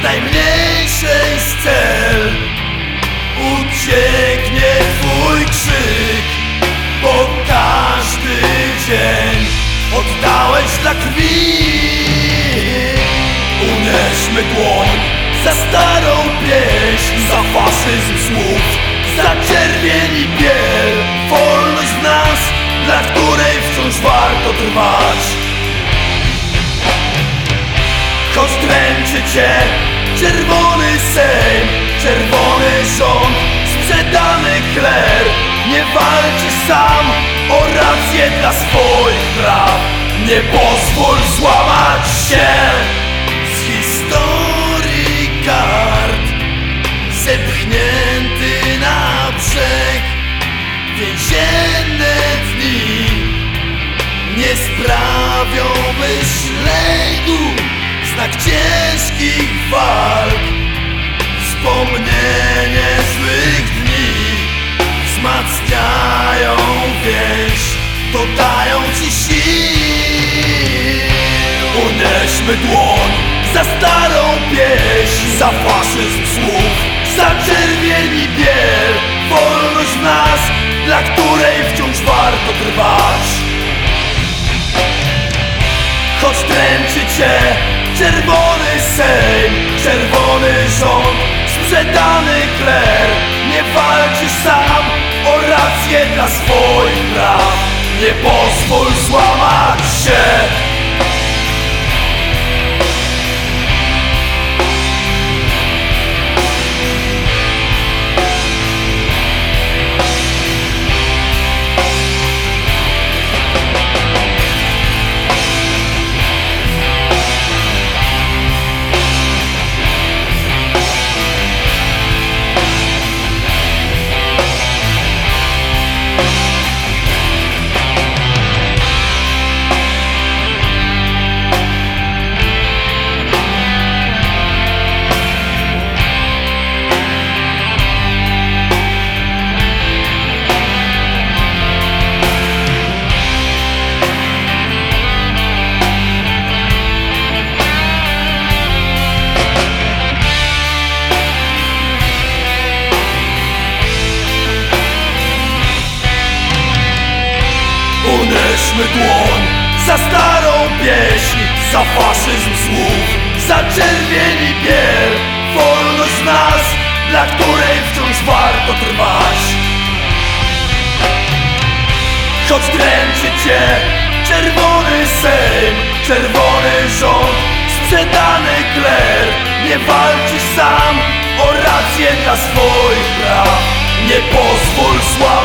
z najmniejszej z cel. Ucieknie twój krzyk, bo każdy dzień. Oddałeś dla krwi. Unieśmy dłoń za starą pieśń, za faszyzm słów, za czerwień i biel. Wolność w nas, dla której wciąż warto trwać. Choć dręczy cię czerwony sejm, czerwony rząd, sprzedany kler. Nie walczy sam o rację dla swoich praw. Nie pozwól złamać się z historii kart Zepchnięty na brzeg. Więzienne dni nie sprawią Dłoń za starą pieśń Za faszyzm słów Za czerwień i biel. Wolność nas Dla której wciąż warto trwać. Choć dręczy cię czerwony sejm, czerwony rząd, sprzedany kler Nie walczysz sam o rację dla swoich praw. Nie pozwól złamać się Unieśmy dłoń za starą pieśń Za faszyzm słów, za czerwień i biel. Wolność nas, dla której wciąż warto trwać. Choć dręczy cię czerwony sejm, czerwony rząd Sprzedany kler, nie walczysz sam o rację dla swoich praw. Nie pozwól się